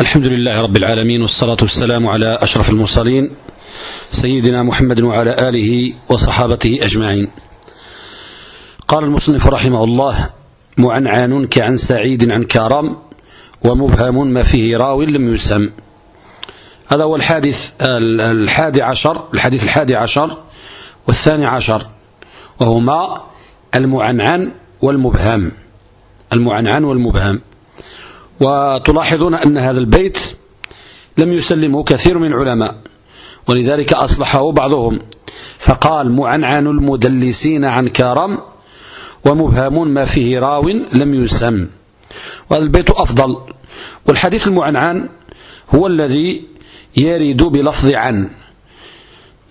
الحمد لله رب العالمين والصلاة والسلام على أشرف المرسلين سيدنا محمد وعلى آله وصحابته أجمعين. قال المصنف رحمه الله معنعان كعن سعيد عن كرم ومبهم ما فيه راو لم يسم هذا هو الحادث الحادي عشر الحديث الحادي عشر والثاني عشر وهما المعنعن والمبهم. المعنعن والمبهم. وتلاحظون أن هذا البيت لم يسلمه كثير من العلماء ولذلك أصلحه بعضهم. فقال معنعن المدلسين عن كرم ومبهم ما فيه راو لم يسم والبيت أفضل. والحديث المعنعن هو الذي يرد بلفظ عن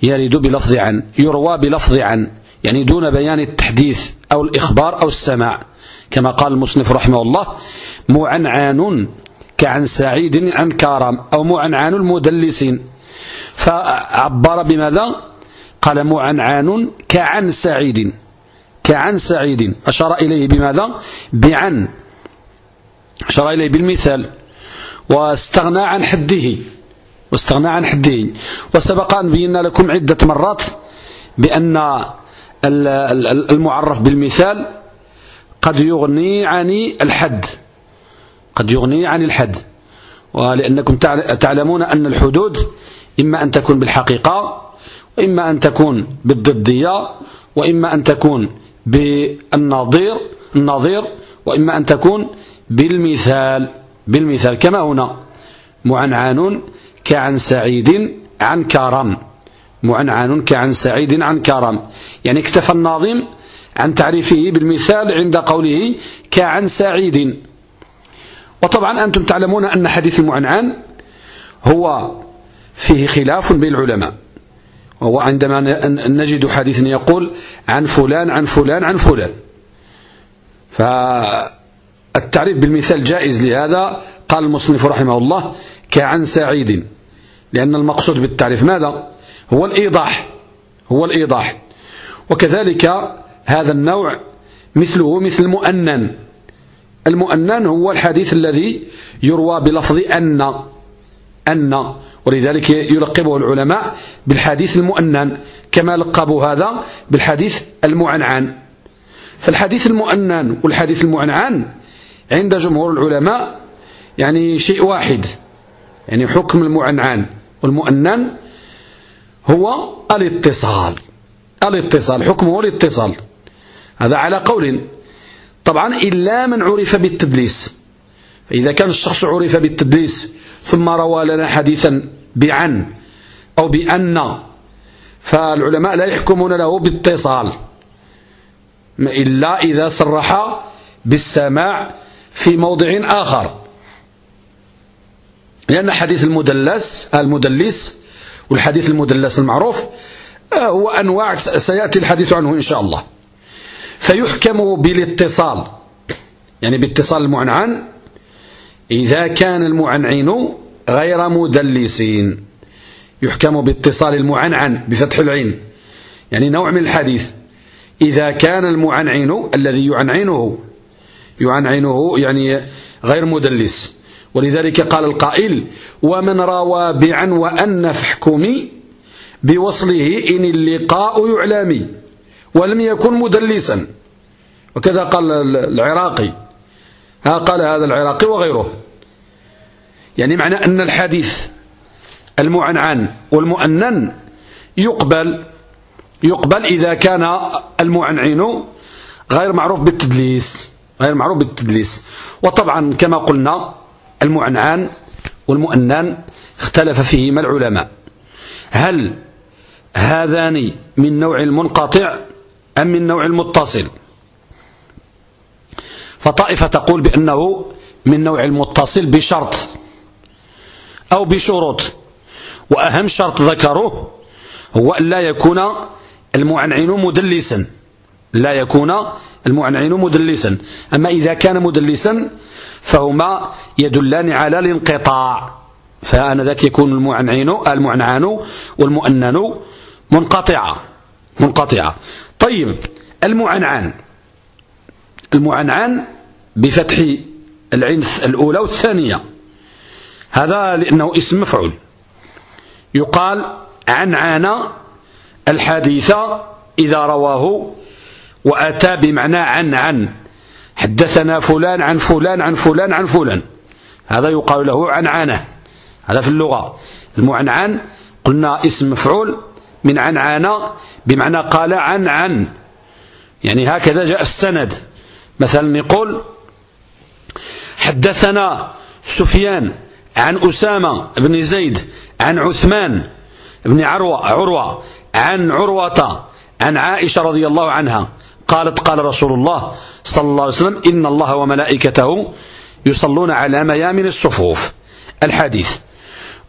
يرد بلفظ عن يروى بلفظ عن يعني دون بيان التحديث أو الإخبار أو السماع. كما قال المصنف رحمه الله معنعان كعن سعيد عن كرم أو معنعان المدلسين. فعبر بماذا؟ قال معنعان كعن سعيد كعن سعيد. أشار إليه بماذا؟ بعن. أشار إليه بالمثال. واستغنى عن حده واستغنى عن حده. وسبق أن بينا لكم عدة مرات بأن المعرف بالمثال قد يغني عن الحد. قد يغني عن الحد. ولأنكم تعلمون أن الحدود إما أن تكون بالحقيقة وإما أن تكون بالضدية وإما أن تكون بالنظير النظير وإما أن تكون بالمثال. بالمثال كما هنا. معنعان كعن سعيد عن كرم. معنعان كعن سعيد عن كرم. يعني اكتفى الناظم عن تعريفه بالمثال عند قوله كعن سعيد. وطبعا أنتم تعلمون أن حديث المعنعن هو فيه خلاف بين العلماء. وهو عندما نجد حديث يقول عن فلان عن فلان عن فلان. فالتعريف بالمثال جائز لهذا. قال المصنف رحمه الله كعن سعيد. لأن المقصود بالتعريف ماذا؟ هو الإيضاح هو الإيضاح. وكذلك هذا النوع مثله مثل المؤنن. المؤنن هو الحديث الذي يروى بلفظ أن أن ولذلك يلقبه العلماء بالحديث المؤنن كما لقبوا هذا بالحديث المعنعن. فالحديث المؤنن والحديث المعنعن عند جمهور العلماء يعني شيء واحد يعني حكم المعنعن والمؤنن هو الاتصال. الاتصال حكمه الاتصال. هذا على قول. طبعا إلا من عرف بالتدليس. فإذا كان الشخص عرف بالتدليس ثم روى لنا حديثا بعن أو بأن فالعلماء لا يحكمون له باتصال. إلا إذا صرح بالسماع في موضع آخر. لأن حديث المدلس المدلس والحديث المدلس المعروف هو أنواع سيأتي الحديث عنه إن شاء الله. فيحكم بالاتصال. يعني باتصال المعنعن إذا كان المعنعن غير مدلسين. يحكم باتصال المعنعن بفتح العين. يعني نوع من الحديث. إذا كان المعنعن الذي يعنعنه يعنعنه يعني غير مدلس. ولذلك قال القائل ومن روى بعن وأن فاحكمي بوصله إن اللقاء يعلمي ولم يكن مدلسا. وكذا قال العراقي. ها قال هذا العراقي وغيره. يعني معنى أن الحديث المعنعن والمؤنن يقبل يقبل إذا كان المعنعن غير معروف بالتدليس غير معروف بالتدليس. وطبعا كما قلنا المعنعن والمؤنن اختلف فيهما العلماء. هل هذان من نوع المنقطع أم من نوع المتصل؟ فطائفة تقول بأنه من نوع المتصل بشرط أو بشروط وأهم شرط ذكروه هو أن لا يكون المعنعن مدلسا. لا يكون المعنعن مدلسا. أما إذا كان مدلسا فهما يدلان على الانقطاع فآنذاك يكون المعنعن المعنعن والمؤنن منقطعة منقطعة. طيب المعنعن المعنعن بفتح العين الأولى والثانية. هذا لأنه اسم مفعول. يقال عن عانى الحديث إذا رواه وأتى بمعنى عن عن حدثنا فلان عن فلان عن فلان عن فلان. هذا يقال له عنعنة هذا في اللغة. المعنعن قلنا اسم مفعول من عنعنة بمعنى قال عن عن يعني هكذا جاء السند. مثلا يقول حدثنا سفيان عن أسامة بن زيد عن عثمان بن عروة, عروة عن عروة عن عائشة رضي الله عنها قالت قال رسول الله صلى الله عليه وسلم إن الله وملائكته يصلون على ميامن الصفوف. الحديث.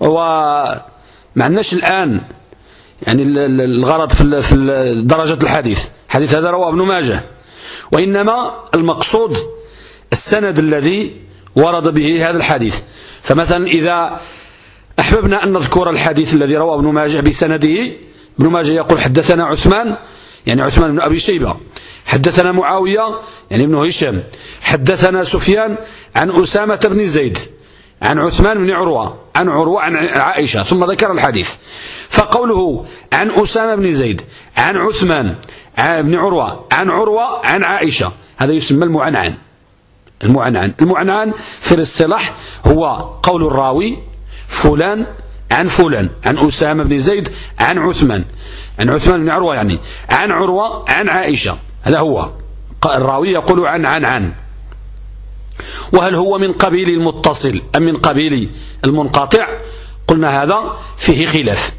ومعناش الآن يعني الغرض في درجة الحديث. حديث هذا رواه ابن ماجه. وإنما المقصود السند الذي ورد به هذا الحديث. فمثلا إذا أحببنا أن نذكر الحديث الذي رواه ابن ماجه بسنده ابن ماجه يقول حدثنا عثمان. يعني عثمان بن أبي شيبة. حدثنا معاوية. يعني ابن هشام. حدثنا سفيان عن أسامة بن زيد. عن عثمان بن عروة عن عروة عن عائشة ثم ذكر الحديث. فقوله عن أسامة بن زيد عن عثمان بن عروة عن عروة عن عائشة. هذا يسمى المعنعن. المعنعن. المعنعن في الاصطلاح هو قول الراوي فلان عن فلان عن أسامة بن زيد عن عثمان. عن عثمان بن عروة يعني. عن عروة عن عائشة. هذا هو. الراوي يقول عن عن عن. وهل هو من قبيل المتصل أم من قبيل المنقطع؟ قلنا هذا فيه خلاف.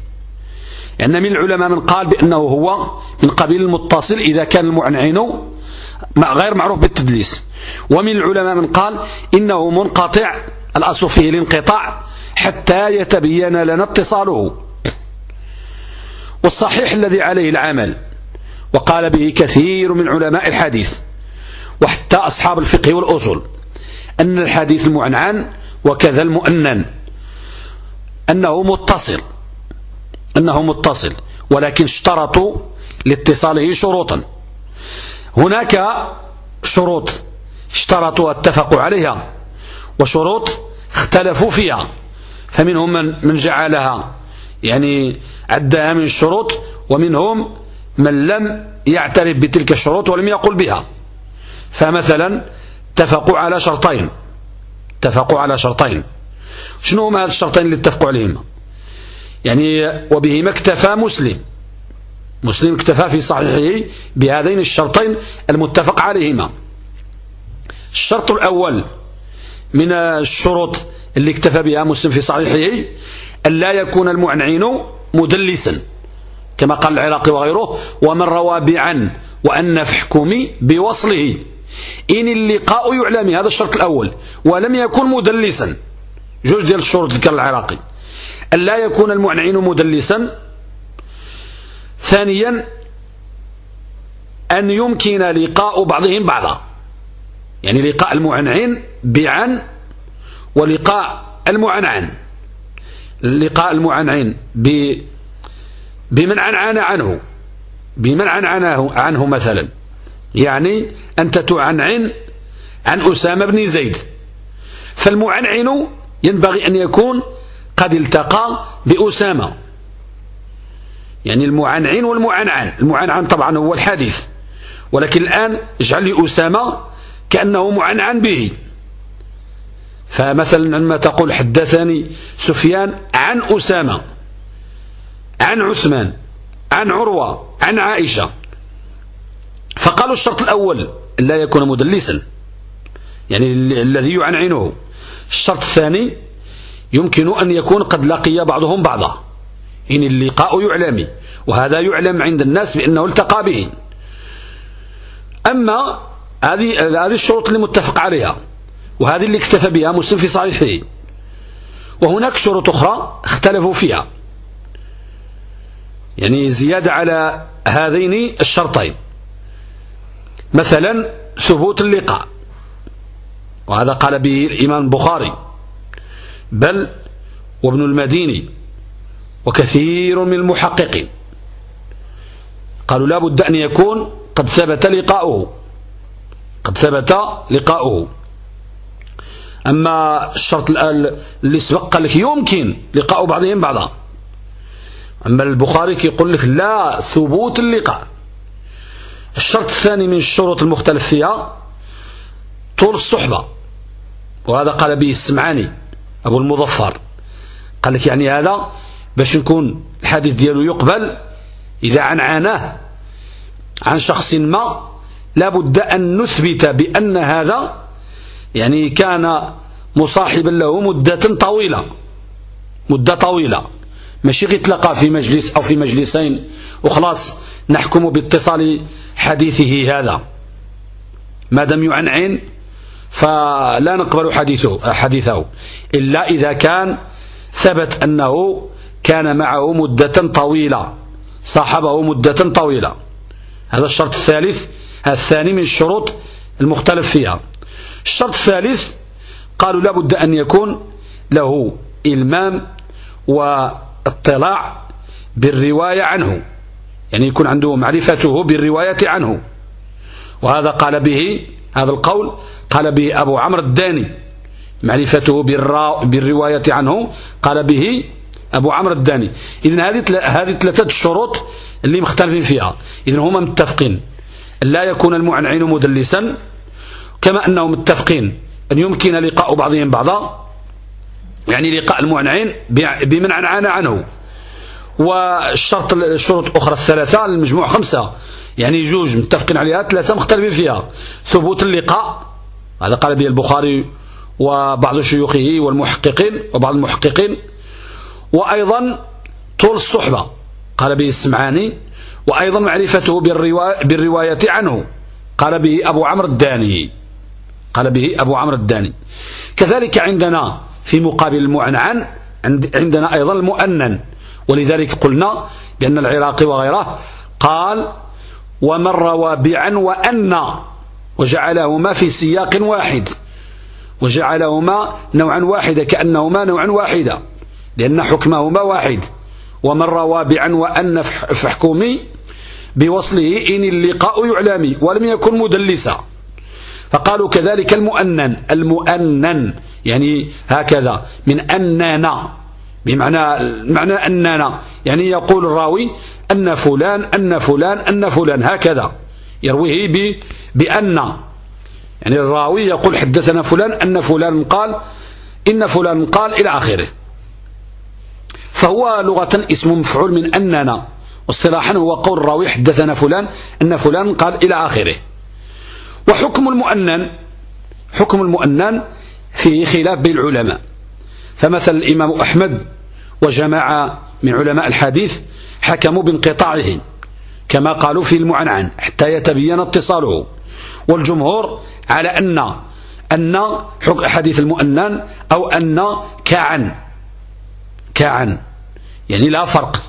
لأن من العلماء من قال بأنه هو من قبيل المتصل إذا كان المعنعن غير معروف بالتدليس. ومن العلماء من قال إنه منقطع الأصل فيه الانقطاع حتى يتبين لنا اتصاله. والصحيح الذي عليه العمل وقال به كثير من علماء الحديث وحتى أصحاب الفقه والأصول أن الحديث المعنعن وكذا المؤنن. أنه متصل. أنه متصل. ولكن اشترطوا لاتصاله شروطا. هناك شروط اشترطوا واتفقوا عليها وشروط اختلفوا فيها. فمنهم من, من جعلها يعني عدها من الشروط ومنهم من لم يعترف بتلك الشروط ولم يقل بها. فمثلا اتفقوا على شرطين. اتفقوا على شرطين. شنو هما هذه الشرطين اللي اتفقوا عليهما يعني وبهما اكتفى مسلم. مسلم اكتفى في صحيحه بهذين الشرطين المتفق عليهما. الشرط الأول من الشروط اللي اكتفى بها مسلم في صحيحه أن لا يكون المعنعين مدلسا كما قال العراقي وغيره ومن روى بعن وأن فحكم بوصله. إن اللقاء يعلم هذا الشرط الأول. ولم يكن مدلسا. جوج ديال الشروط ذكر العراقي. أن لا يكون المعنعين مدلسا. ثانيا أن يمكن لقاء بعضهم بعضا. يعني لقاء المعنعين بعن ولقاء المعنعن. لقاء المعنعين بمن عنعن عنه. بمن عنعنه عنه مثلا. يعني أنت تعنعن عن أسامة بن زيد. فالمعنعن ينبغي أن يكون قد التقى بأسامة. يعني المعنعن والمعنعن. المعنعن طبعا هو الحديث. ولكن الآن اجعل لي أسامة كأنه معنعن به. فمثلا عندما تقول حدثني سفيان عن أسامة عن عثمان عن عروة عن عائشة فقالوا الشرط الأول لا يكون مدلسا يعني الذي يعنعنه. الشرط الثاني يمكن أن يكون قد لقي بعضهم بعضا إن اللقاء يعلم وهذا يعلم عند الناس بأنه التقى به. أما هذه هذه الشروط اللي متفق عليها وهذه اللي اكتفى بها مسلم في صحيحه. وهناك شروط أخرى اختلفوا فيها. يعني زيادة على هذين الشرطين. مثلا ثبوت اللقاء. وهذا قال به الإمام البخاري. بل وابن المديني وكثير من المحققين قالوا لا بد أن يكون قد ثبت لقاؤه. قد ثبت لقاؤه. أما الشرط اللي سبق قال لك يمكن لقاء بعضهم بعضا. أما البخاري يقول لك لا ثبوت اللقاء. الشرط الثاني من الشروط المختلف فيها طول الصحبة. وهذا قال به السمعاني أبو المظفر. قال لك يعني هذا باش نكون الحديث ديالو يقبل إذا عن عاناه عن شخص ما لابد أن نثبت بأن هذا يعني كان مصاحبا له مدة طويلة. مدة طويلة. ماشي غير تلقى في مجلس أو في مجلسين. وخلاص نحكم باتصال حديثه هذا. ما دام يعنعن فلا نقبل حديثه, حديثه. إلا إذا كان ثبت أنه كان معه مدة طويلة صاحبه مدة طويلة. هذا الشرط الثالث. الثاني من الشروط المختلف فيها. الشرط الثالث قالوا لابد أن يكون له إلمام واطلاع بالرواية عنه. يعني يكون عنده معرفته بالرواية عنه. وهذا قال به هذا القول قال به أبو عمرو الداني. معرفته بالرواية عنه قال به أبو عمرو الداني. إذن هذه هذه ثلاثة الشروط اللي مختلفين فيها. إذن هما متفقين. لا يكون المعنعين مدلسا كما أنهم متفقين. أن يمكن لقاء بعضهم بعضا يعني لقاء المعنعين بمن عنعان عنه. والشرط الشروط الأخرى الثلاثة المجموع خمسة. يعني جوج متفقين عليها ثلاثة مختلفين فيها. ثبوت اللقاء هذا قال به البخاري وبعض شيوخه والمحققين وبعض المحققين. وأيضا طول الصحبة قال به السمعاني. وأيضا معرفته بالرواية عنه قال به أبو عمرو الداني. قال به أبو عمرو الداني. كذلك عندنا في مقابل المعنعن عندنا أيضا المؤنن. ولذلك قلنا بأن العراقي وغيره قال ومن روى بعن وأن وجعلهما في سياق واحد. وجعلهما نوعا واحدا كأنهما نوعا واحدا لأن حكمهما واحد. ومن روى بعن وأن فحكمي بوصله إن اللقاء يعلمي ولم يكن مدلسا. فقالوا كذلك المؤنن. المؤنن يعني هكذا من أننا. بمعنى معنى أننا يعني يقول الراوي أن فلان أن فلان أن فلان. هكذا. يرويه بأن. يعني الراوي يقول حدثنا فلان أن فلان قال إن فلان قال إلى آخره. فهو لغة اسم مفعول من أننا. واصطلاحا هو قول الراوي حدثنا فلان أن فلان قال إلى آخره. وحكم المؤنن حكم المؤنن فيه خلاف بين العلماء. فمثل الإمام أحمد وجماعة من علماء الحديث حكموا بانقطاعه كما قالوا في المعنعن حتى يتبين اتصاله. والجمهور على أن أن حديث المؤنن أو أن كعن كعن يعني لا فرق.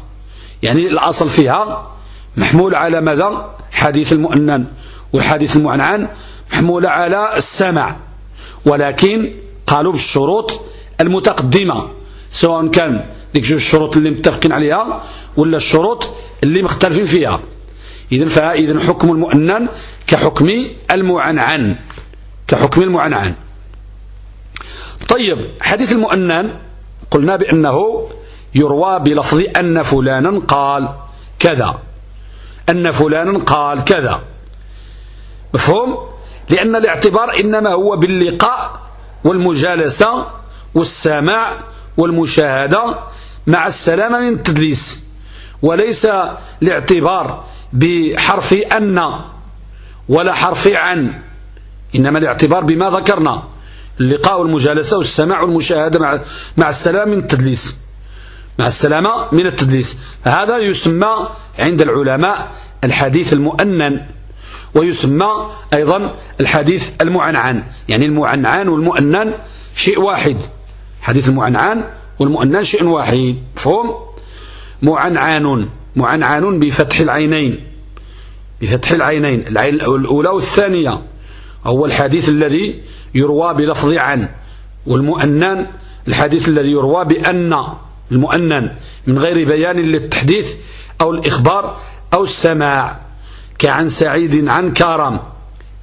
يعني الأصل فيها محمول على ماذا؟ حديث المؤنن والحديث المعنعن محمول على السمع ولكن قالوا بالشروط المتقدمة. سواء كان ديك جوج الشروط اللي متفقين عليها ولا الشروط اللي مختلفين فيها. إذن فإذن حكم المؤنن كحكم المعنعن. كحكم المعنعن. طيب حديث المؤنن قلنا بأنه يروى بلفظ أن فلانا قال كذا. أن فلانا قال كذا. مفهوم؟ لأن الاعتبار إنما هو باللقاء والمجالسة والسماع والمشاهدة مع السلامة من التدليس وليس الاعتبار بحرف أن ولا حرف عن إنما الاعتبار بما ذكرنا اللقاء والمجالسة والسماع والمشاهدة مع, مع السلامة من التدليس. مع السلامة من التدليس. هذا يسمى عند العلماء الحديث المؤنن ويسمى أيضا الحديث المعنعن. يعني المعنعن والمؤنن شيء واحد. حديث المعنعن والمؤنن شيء واحد فهم معنعان معنعان بفتح العينين بفتح العينين العين الأولى والثانية. هو الحديث الذي يروى بلفظ عن والمؤنن الحديث الذي يروى بأن المؤنن من غير بيان للتحديث أو الإخبار أو السماع كعن سعيد عن كرم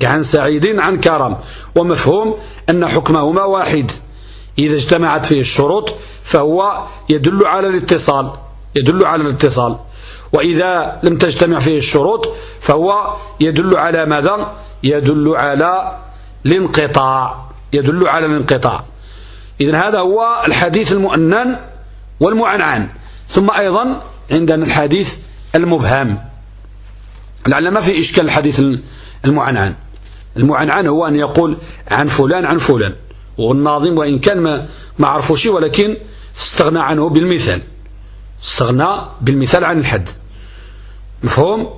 كعن سعيد عن كرم. ومفهوم أن حكمهما واحد. إذا اجتمعت فيه الشروط فهو يدل على الاتصال يدل على الاتصال. وإذا لم تجتمع فيه الشروط فهو يدل على ماذا؟ يدل على الانقطاع يدل على الانقطاع. إذن هذا هو الحديث المؤنن والمعنعن. ثم أيضا عندنا الحديث المبهم. لعل ما في إشكال الحديث المعنعن. المعنعن هو أن يقول عن فلان عن فلان. والناظم وإن كان ما, ما عرفوش ولكن استغنى عنه بالمثال. استغنى بالمثال عن الحد. مفهوم؟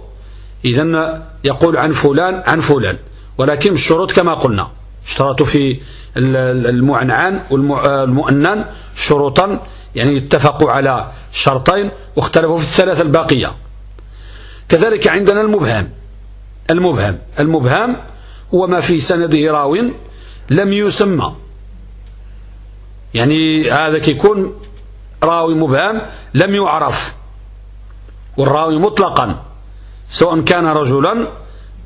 إذا يقول عن فلان عن فلان. ولكن الشروط كما قلنا. اشترطوا في المعنعن والمؤنن شروطا يعني اتفقوا على شرطين واختلفوا في الثلاثة الباقية. كذلك عندنا المبهم. المبهم. المبهم هو ما في سنده راو لم يسمى. يعني هذا كيكون راوي مبهم لم يعرف. والراوي مطلقا سواء كان رجلا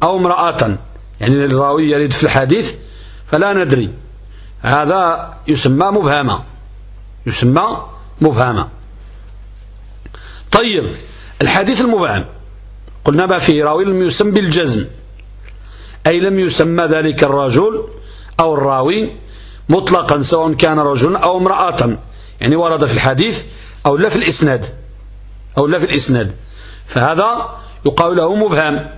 أو امرأة. يعني الراوي يريد في الحديث فلا ندري. هذا يسمى مبهما يسمى مبهما طيب الحديث المبهم. قلنا ما فيه؟ راوي لم يسمى بالجزم. أي لم يسمى ذلك الرجل أو الراوي مطلقا سواء كان رجلا أو امرأة. يعني ورد في الحديث أو لا في الإسناد. أو لا في الإسناد. فهذا يقال له مبهم.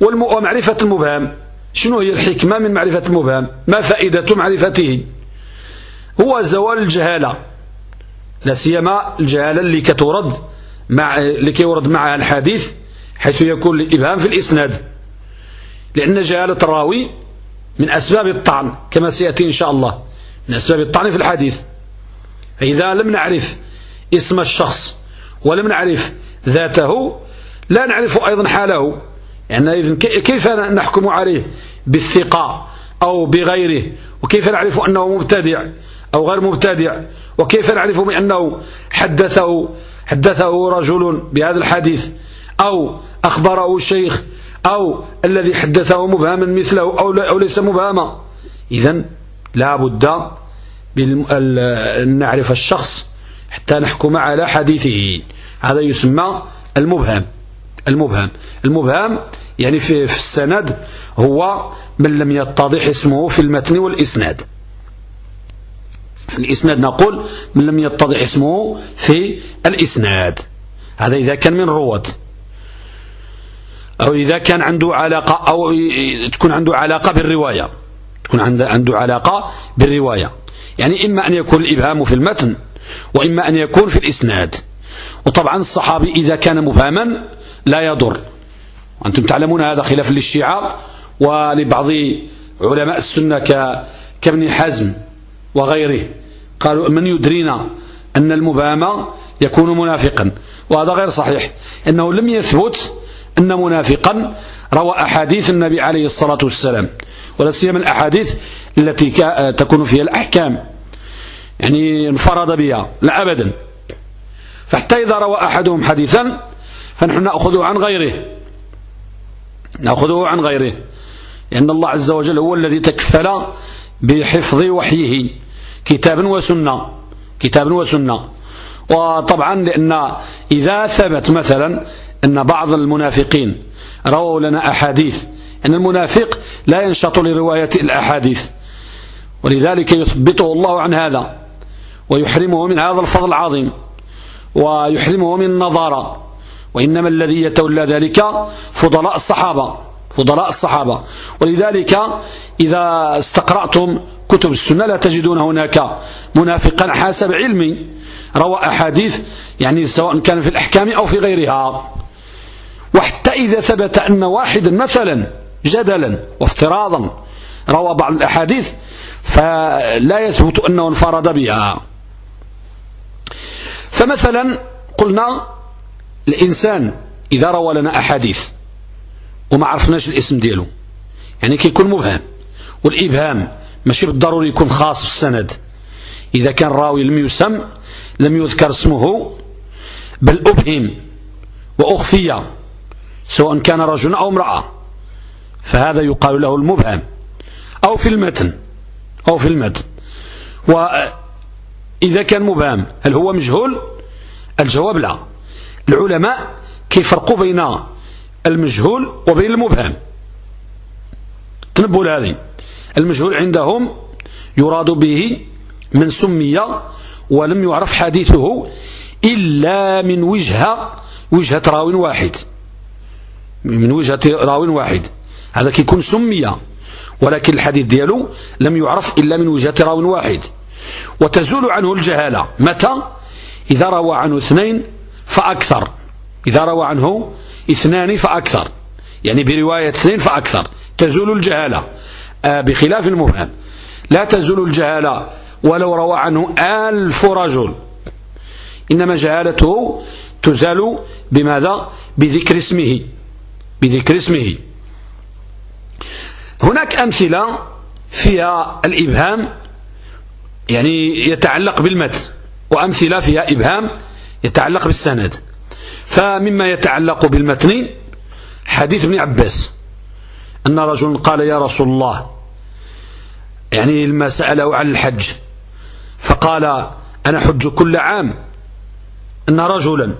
ومعرفة المبهم. شنو هي الحكمة من معرفة المبهم؟ ما فائدة معرفته؟ هو زوال الجهالة. لا سيما الجهالة اللي كتورد مع لكي يورد معها الحديث حيث يكون الإبهام في الإسناد. لأن جهالة الراوي من أسباب الطعن كما سيأتي إن شاء الله. من أسباب الطعن في الحديث. فإذا لم نعرف اسم الشخص ولم نعرف ذاته لا نعرف أيضا حاله. يعني كيف نحكم عليه بالثقة أو بغيره؟ وكيف نعرف أنه مبتدع أو غير مبتدع؟ وكيف نعرف بأنه حدثه حدثه رجل بهذا الحديث أو أخبره الشيخ أو الذي حدثه مبهما مثله أو ليس مبهما. إذا لا بد أن نعرف الشخص حتى نحكم على حديثه. هذا يسمى المبهم. المبهم. المبهم يعني في, في السند هو من لم يتضح اسمه في المتن والإسناد. في الإسناد نقول من لم يتضح اسمه في الإسناد. هذا إذا كان من رواد. أو إذا كان عنده علاقة أو تكون عنده علاقة بالرواية. تكون عنده علاقة بالرواية. يعني إما أن يكون الإبهام في المتن وإما أن يكون في الإسناد. وطبعا الصحابي إذا كان مبهما لا يضر. وأنتم تعلمون هذا خلاف للشيعة ولبعض علماء السنة كابن حزم وغيره. قالوا من يدرينا أن المبهام يكون منافقا وهذا غير صحيح. أنه لم يثبت أن منافقا روى أحاديث النبي عليه الصلاة والسلام ولا سيما الأحاديث التي تكون فيها الأحكام يعني انفرد بها لا أبدا. فحتى إذا روى أحدهم حديثا فنحن نأخذه عن غيره. نأخذه عن غيره. لأن الله عز وجل هو الذي تكفل بحفظ وحيه كتاب وسنة كتاب وسنة. وطبعا لأن إذا ثبت مثلا أن بعض المنافقين رووا لنا أحاديث أن المنافق لا ينشط لرواية الأحاديث ولذلك يثبته الله عن هذا ويحرمه من هذا الفضل العظيم ويحرمه من النظارة وإنما الذي يتولى ذلك فضلاء الصحابة فضلاء الصحابة. ولذلك إذا استقرأتم كتب السنة لا تجدون هناك منافقا حسب علمي روى أحاديث يعني سواء كان في الأحكام أو في غيرها. وحتى إذا ثبت أن واحدا مثلا جدلا وافتراضا روى بعض الأحاديث فلا يثبت أنه انفرد بها. فمثلا قلنا الإنسان إذا روى لنا أحاديث وما عرفناش الاسم دياله يعني كيكون مبهم والإبهام ماشي بالضروري يكون خاص في السند إذا كان راوي لم يسم لم يذكر اسمه بل أبهم وأخفي سواء كان رجل أو امرأة. فهذا يقال له المبهم. أو في المتن. أو في المتن. وإذا كان مبهم هل هو مجهول؟ الجواب لا. العلماء كيفرقوا بين المجهول وبين المبهم. تنبوا لهذه. المجهول عندهم يراد به من سمي ولم يعرف حديثه إلا من وجهة وجهة راو واحد. من وجهة راو واحد. هذا كيكون سمي ولكن الحديث ديالو لم يعرف إلا من وجهة راو واحد. وتزول عنه الجهالة. متى؟ إذا روى عنه اثنين فأكثر. إذا روى عنه اثنان فأكثر. يعني برواية اثنين فأكثر. تزول الجهالة. آه، بخلاف المبهم. لا تزول الجهالة ولو روى عنه ألف رجل. إنما جهالته تزال بماذا؟ بذكر اسمه. بذكر اسمه. هناك أمثلة فيها الإبهام يعني يتعلق بالمتن وأمثلة فيها إبهام يتعلق بالسند. فمما يتعلق بالمتن حديث ابن عباس أن رجل قال يا رسول الله يعني لما سأله عن الحج فقال أنا حج كل عام أن رجلا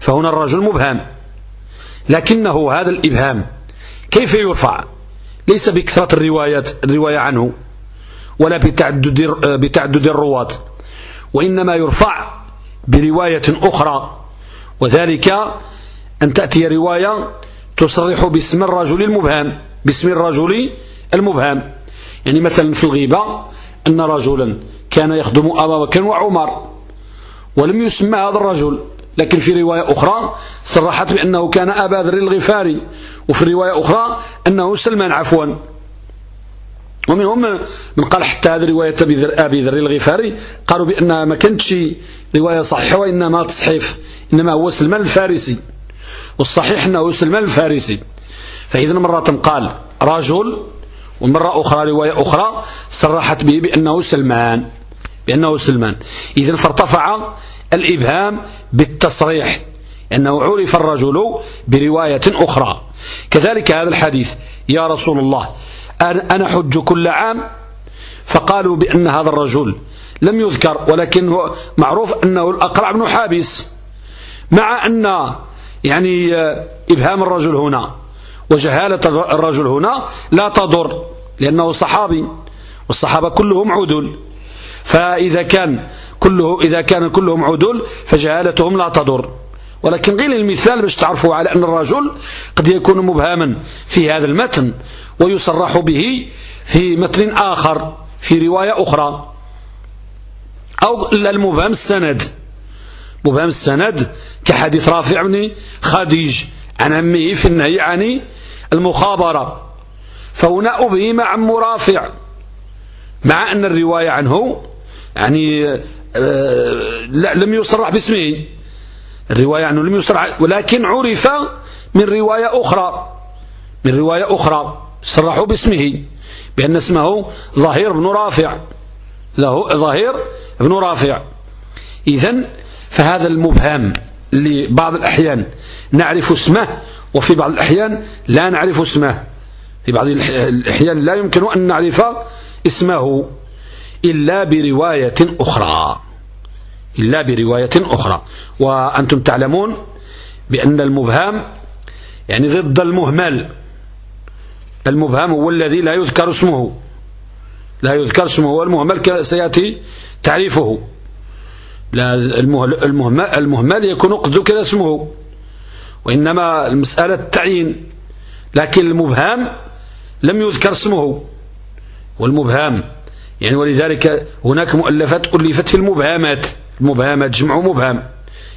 فهنا الرجل مبهم. لكنه هذا الإبهام كيف يرفع؟ ليس بكثرة الروايات الرواية عنه ولا بتعدد, بتعدد الرواة وإنما يرفع برواية أخرى وذلك أن تأتي رواية تصرح باسم الرجل المبهم باسم الرجل المبهم يعني مثلا في الغيبة أن رجلا كان يخدم أبا بكر وعمر ولم يسمى هذا الرجل. لكن في رواية أخرى صرحت بأنه كان أبا ذر الغفاري وفي رواية أخرى أنه سلمان عفوا. ومنهم من قال حتى هذه رواية أبي ذر الغفاري قالوا بأنها ما كانتش رواية صحيحة وإنما تصحيف إنما هو سلمان الفارسي. والصحيح أنه سلمان الفارسي. فإذا مرة قال رجل ومرة أخرى رواية أخرى صرحت به بأنه سلمان بأنه سلمان. إذا فارتفع الإبهام بالتصريح أنه عرف الرجل برواية أخرى. كذلك هذا الحديث يا رسول الله أنا حج كل عام؟ فقالوا بأن هذا الرجل لم يذكر ولكن هو معروف أنه الأقرع بن حابس. مع أن يعني إبهام الرجل هنا وجهالة الرجل هنا لا تضر لأنه صحابي والصحابة كلهم عدل. فإذا كان كله إذا كان كلهم عدل فجهالتهم لا تضر. ولكن غير المثال باش تعرفوا على أن الرجل قد يكون مبهما في هذا المتن ويصرح به في متن آخر في رواية أخرى. أو المبهم السند. مبهم السند كحديث رافع بن خديج عن أمه في النهي عن المخابرة. فهنا أبهم عن مرافع مع أن الرواية عنه يعني آه، لا لم يصرح باسمه. الرواية عنه لم يصرح ولكن عرف من رواية أخرى من رواية أخرى صرحوا باسمه بأن اسمه ظهير بن رافع. له ظهير بن رافع. إذن فهذا المبهم لبعض الأحيان. نعرف اسمه وفي بعض الأحيان لا نعرف اسمه. في بعض الأحيان لا يمكن أن نعرف اسمه. إلا برواية أخرى. إلا برواية أخرى. وأنتم تعلمون بأن المبهم يعني ضد المهمل. المبهم هو الذي لا يذكر اسمه. لا يذكر اسمه والمهمل سيأتي تعريفه. المهمل, المهمل يكون قد ذكر اسمه. وإنما المسألة تعيين لكن المبهم لم يذكر اسمه. والمبهم يعني ولذلك هناك مؤلفات ألفت في المبهمات المبهمات جمع مبهم.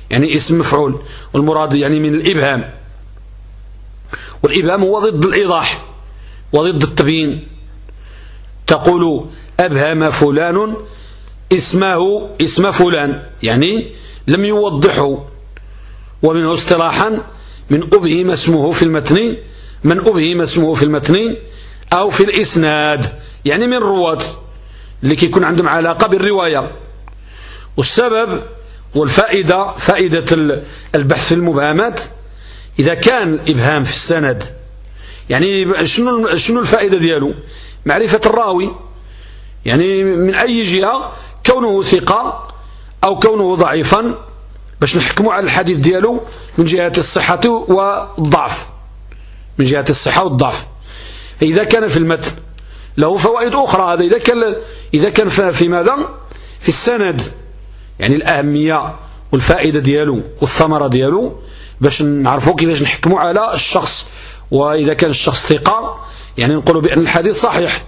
يعني اسم مفعول والمراد يعني من الإبهام. والإبهام هو ضد الإيضاح وضد التبيين. تقول أبهم فلان اسمه اسم فلان يعني لم يوضحه. ومنه اصطلاحا من أبهم اسمه في المتن من أبهم اسمه في المتن أو في الإسناد يعني من رواة اللي كيكون عندهم علاقة بالرواية. والسبب والفائدة فائدة البحث في المبهمات إذا كان إبهام في السند يعني شنو شنو الفائدة ديالو؟ معرفة الراوي. يعني من أي جهة؟ كونه ثقة أو كونه ضعيفا باش نحكموا على الحديث ديالو من جهة الصحة والضعف. من جهة الصحة والضعف. إذا كان في المتن له فوائد أخرى. هذا إذا كان إذا كان في ماذا؟ في السند. يعني الأهمية والفائدة ديالو والثمرة ديالو باش نعرفوا كيفاش نحكموا على الشخص. وإذا كان الشخص ثقة يعني نقولوا بأن الحديث صحيح.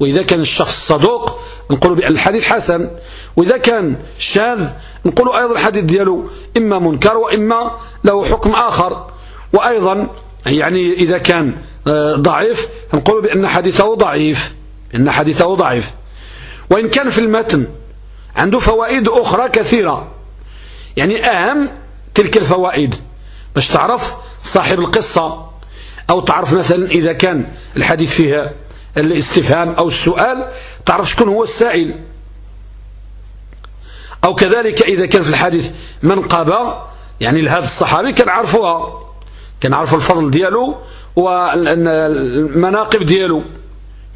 وإذا كان الشخص صدوق نقولوا بأن الحديث حسن. وإذا كان شاذ نقولوا أيضا الحديث ديالو إما منكر وإما له حكم آخر. وأيضا يعني إذا كان ضعيف نقول بأن حديثه ضعيف إن حديثه ضعيف. وإن كان في المتن عنده فوائد أخرى كثيرة. يعني أهم تلك الفوائد. باش تعرف صاحب القصة أو تعرف مثلا إذا كان الحديث فيها الاستفهام أو السؤال تعرف شكون هو السائل. أو كذلك إذا كان في الحديث منقبة يعني لهذا الصحابي كان عرفوها كان عرفوا الفضل ديالو. والمناقب ديالو.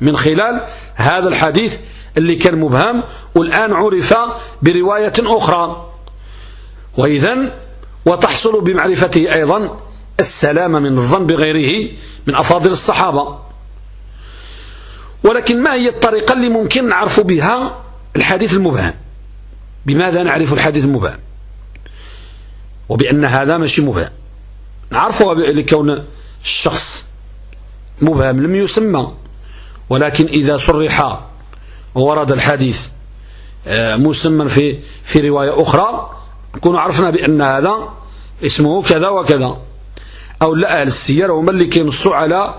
من خلال هذا الحديث اللي كان مبهم والآن عرف برواية أخرى. وإذا وتحصل بمعرفته أيضا السلامة من الظن بغيره من أفاضل الصحابة. ولكن ما هي الطريقة اللي ممكن نعرف بها الحديث المبهم؟ بماذا نعرف الحديث المبهم؟ وبأن هذا ماشي مبهم. نعرفها لكون الشخص مبهم لم يسمى. ولكن إذا صرح ورد الحديث آه، مسمى في في رواية أخرى نكون عرفنا بأن هذا اسمه كذا وكذا. أو لا أهل السير هم اللي كينصوا على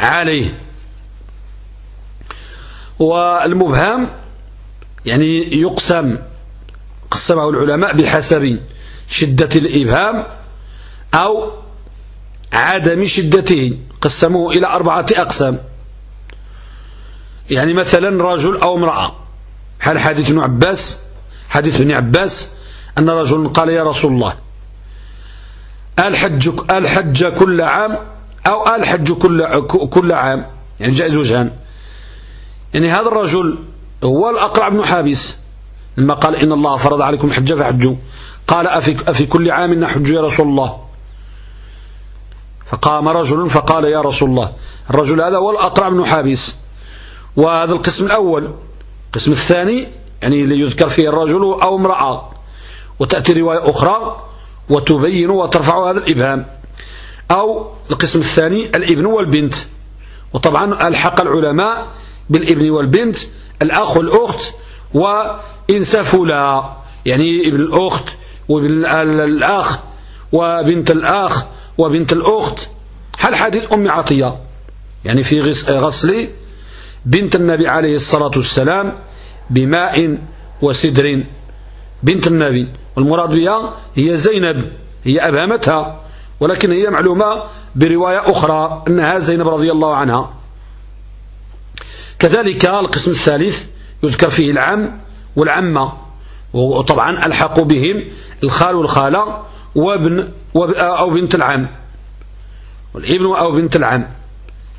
عليه. والمبهم يعني يقسم قسمه العلماء بحسب شدة الإبهام أو عدم شدته قسموه إلى أربعة أقسام. يعني مثلا رجل أو امرأة. حال حديث ابن عباس؟ حديث ابن عباس أن رجل قال يا رسول الله الحج, الحج كل عام أو الحج كل, كل عام؟ يعني جائز وجهان. يعني هذا الرجل هو الأقرع بن حابس. لما قال إن الله فرض عليكم الحج فحجوا. قال أفي, أفي كل عام نحج يا رسول الله. فقام رجل فقال يا رسول الله الرجل هذا هو الأقرع بن حابس. وهذا القسم الأول. القسم الثاني يعني ليذكر فيه الرجل أو امرأة. وتأتي رواية أخرى وتبين وترفع هذا الإبهام. أو القسم الثاني الابن والبنت. وطبعا ألحق العلماء بالابن والبنت الأخ والأخت وإن سفلا. يعني ابن الأخت وابن الأخ وبنت الأخ. وبنت الأخت. حال حديث أم عطية؟ يعني في غسل بنت النبي عليه الصلاة والسلام بماء وسدر. بنت النبي. والمراد بها هي زينب. هي أبهمتها. ولكن هي معلومة برواية أخرى أنها زينب رضي الله عنها. كذلك القسم الثالث يذكر فيه العم والعمة. وطبعا ألحقوا بهم الخال والخالة. وابن أو بنت العم. والابن أو بنت العم.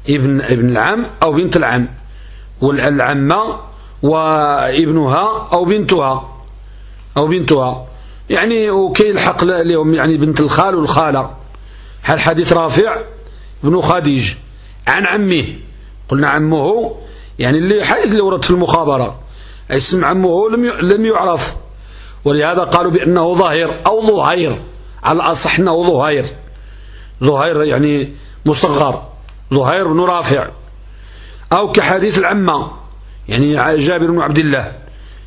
ابن ابن العم أو بنت العم. والعمة وابنها أو بنتها. أو بنتها. يعني وكي الحق لهم يعني بنت الخال والخالة. هل حديث رافع. بن خديج. عن عمه. قلنا عمه يعني اللي حديث اللي ورد في المخابرة. اسم عمه لم لم يعرف. ولهذا قالوا بأنه ظاهر أو ظهير. على الأصح أنه ظهير. ظهير يعني مصغر. ظهير بن رافع. أو كحديث العمة. يعني جابر بن عبد الله.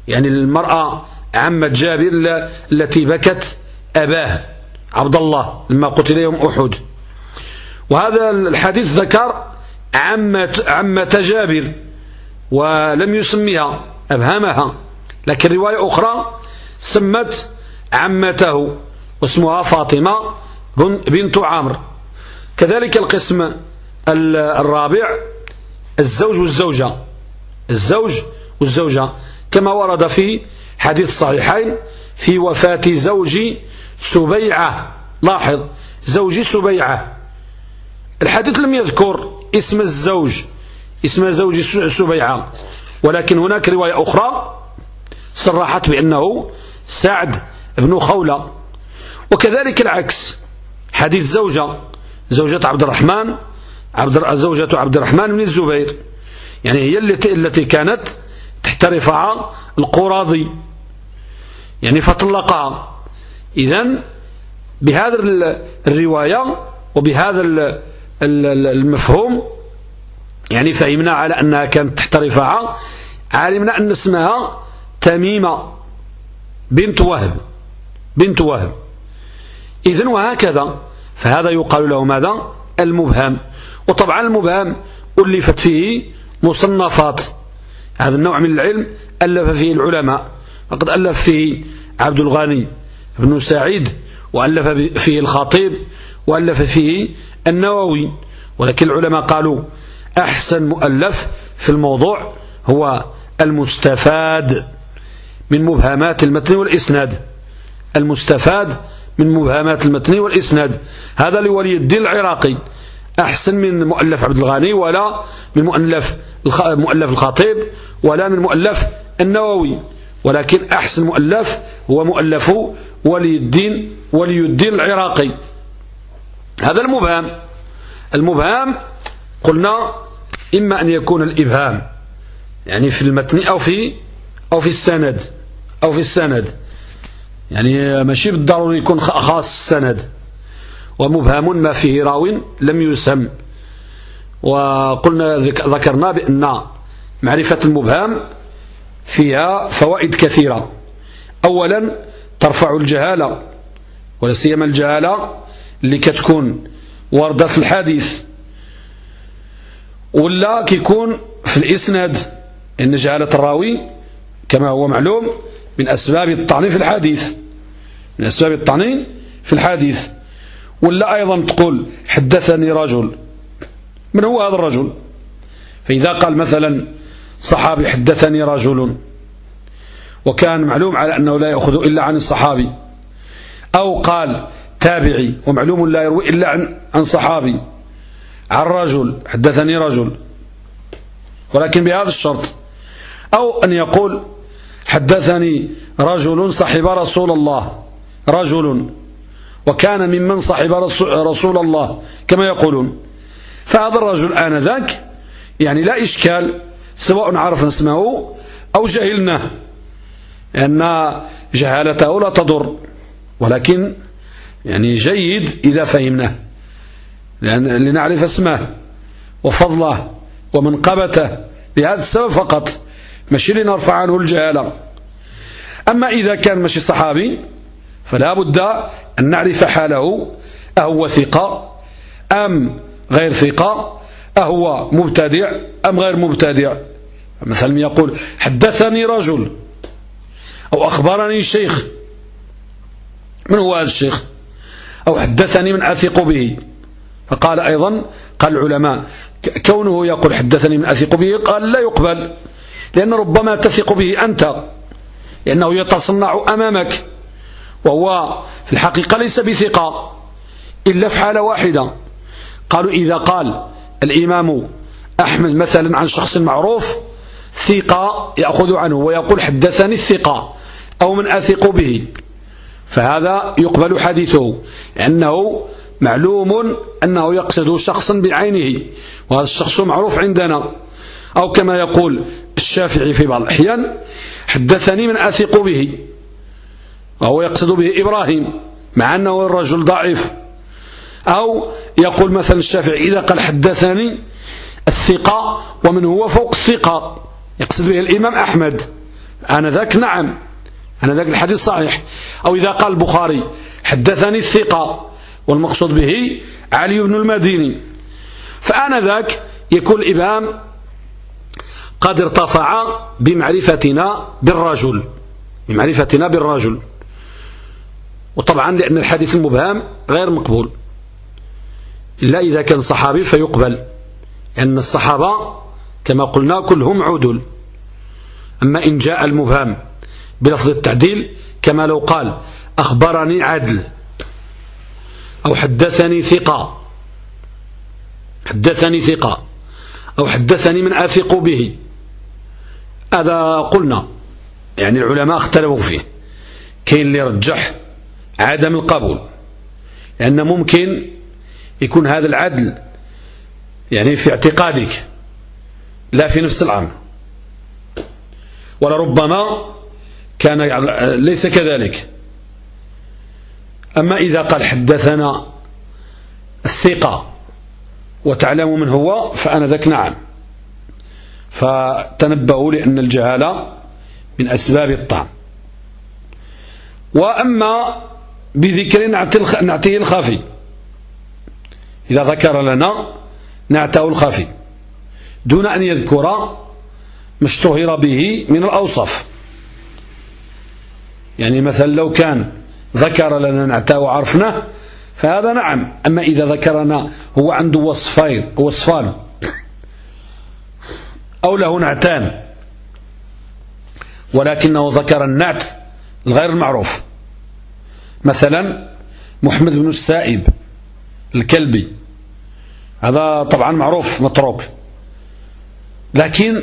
يعني المرأة عمة جابر التي بكت أباه عبد الله لما قتل يوم أحد. وهذا الحديث ذكر عمة, عمة جابر ولم يسميها أبهمها. لكن رواية أخرى سمت عمته. واسمها فاطمة بنت عمرو كذلك القسم الرابع الزوج والزوجة. الزوج والزوجة. كما ورد في حديث الصحيحين في وفاة زوج سبيعة. لاحظ زوج سبيعة. الحديث لم يذكر اسم الزوج اسم زوج سبيعة. ولكن هناك رواية أخرى صرحت بأنه سعد بن خولة. وكذلك العكس. حديث زوجة زوجة عبد الرحمن عبد زوجة عبد الرحمن بن الزبير. يعني هي التي التي كانت تحت رفاعة القراضي. يعني فطلقها. إذن بهذا الرواية وبهذا المفهوم يعني فهمنا على أنها كانت تحت رفاعة علمنا أن اسمها تميمة بنت وهب. بنت وهب. إذن وهكذا. فهذا يقال له ماذا؟ المبهم. وطبعا المبهم ألفت فيه مصنفات. هذا النوع من العلم ألف فيه العلماء. فقد ألف فيه عبد الغني بن سعيد وألف فيه الخطيب وألف فيه النووي. ولكن العلماء قالوا أحسن مؤلف في الموضوع هو المستفاد من مبهمات المتن والإسناد. المستفاد من مبهمات المتن والإسناد. هذا لولي الدين العراقي. أحسن من مؤلف عبد الغني ولا من مؤلف مؤلف الخطيب ولا من مؤلف النووي. ولكن أحسن مؤلف هو مؤلف ولي الدين ولي الدين العراقي. هذا المبهم. المبهم قلنا إما أن يكون الإبهام يعني في المتن أو في أو في السند أو في السند. يعني ماشي بالضروري يكون خاص السند ومبهم ما فيه راو لم يسم وقلنا ذكرنا بأن معرفة المبهم فيها فوائد كثيرة. أولا ترفع الجهالة ولا سيما الجهالة اللي كتكون واردة في الحديث. ولا كيكون في الإسناد. إن جهالة الراوي كما هو معلوم من أسباب الطعن في الحديث. من أسباب الطعن في الحديث. ولا أيضا تقول حدثني رجل. من هو هذا الرجل؟ فإذا قال مثلا صحابي حدثني رجل. وكان معلوم على أنه لا يأخذ إلا عن الصحابي. أو قال تابعي ومعلوم لا يروي إلا عن, عن صحابي. عن رجل. حدثني رجل. ولكن بهذا الشرط. أو أن يقول حدثني رجل صحب رسول الله رجل وكان ممن صحب رسول الله كما يقولون. فهذا الرجل آنذاك يعني لا إشكال سواء عرفنا اسمه أو جهلناه لأن جهالته لا تضر ولكن يعني جيد إذا فهمناه لأن لنعرف اسمه وفضله ومنقبته لهذا السبب فقط. ماشي لنرفع عنه الجهالة. أما إذا كان ماشي صحابي فلا بد أن نعرف حاله. أهو ثقة أم غير ثقة؟ أهو مبتدع أم غير مبتدع؟ مثلا يقول حدثني رجل أو أخبرني شيخ. من هو هذا الشيخ؟ أو حدثني من أثق به. فقال أيضا قال العلماء كونه يقول حدثني من أثق به قال لا يقبل. لأن ربما تثق به أنت لأنه يتصنع أمامك وهو في الحقيقة ليس بثقة إلا في حالة واحدة. قالوا إذا قال الإمام أحمد مثلا عن شخص معروف ثقة يأخذ عنه ويقول حدثني الثقة أو من أثق به. فهذا يقبل حديثه لأنه معلوم أنه يقصد شخصا بعينه وهذا الشخص معروف عندنا. أو كما يقول الشافعي في بعض الأحيان حدثني من أثق به وهو يقصد به إبراهيم مع أنه الرجل ضعيف. أو يقول مثلا الشافعي إذا قال حدثني الثقة ومن هو فوق الثقة يقصد به الإمام أحمد. أنا ذاك نعم أنا ذاك الحديث صحيح. أو إذا قال البخاري حدثني الثقة والمقصود به علي بن المديني. فأنا ذاك يكون الإمام قد ارتفع بمعرفتنا بالرجل بمعرفتنا بالرجل. وطبعا لأن الحديث المبهم غير مقبول. إلا إذا كان صحابي فيقبل لأن الصحابة كما قلنا كلهم عدل أما إن جاء المبهم بلفظ التعديل كما لو قال أخبرني عدل أو حدثني ثقة. حدثني ثقة أو حدثني من أثق به. هذا قلنا. يعني العلماء اختلفوا فيه. كاين اللي رجح عدم القبول. لأن ممكن يكون هذا العدل يعني في اعتقادك لا في نفس الأمر. ولربما كان ليس كذلك. أما إذا قال حدثنا الثقة وتعلم من هو فأنا ذاك نعم. فتنبهوا لأن الجهالة من أسباب الطعن وأما بذكر نعطيه الخافي. إذا ذكر لنا نعته الخافي. دون أن يذكر ما اشتهر به من الأوصاف. يعني مثلا لو كان ذكر لنا نعته وعرفناه فهذا نعم. أما إذا ذكرنا هو عنده وصفين وصفان. أو له نعتان. ولكنه ذكر النعت الغير المعروف. مثلا محمد بن السائب الكلبي. هذا طبعا معروف متروك. لكن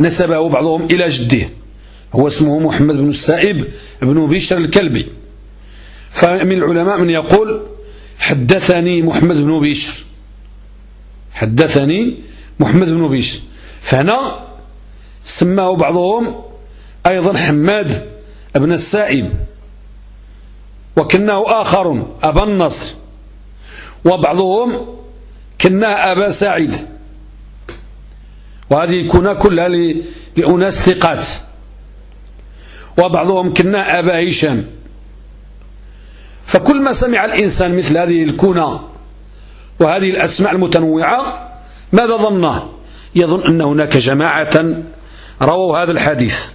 نسبه بعضهم إلى جده. هو اسمه محمد بن السائب بن بشر الكلبي. فمن العلماء من يقول حدثني محمد بن بشر. حدثني محمد بن بشر. فهنا سماه بعضهم أيضا حماد بن السائب وكناه آخر أبا النصر وبعضهم كناه أبا سعيد. وهذه كنا كلها لأناس ثقات. وبعضهم كناه أبا هشام. فكل ما سمع الإنسان مثل هذه الكنى وهذه الأسماء المتنوعة ماذا ظنه؟ يظن أن هناك جماعة رووا هذا الحديث.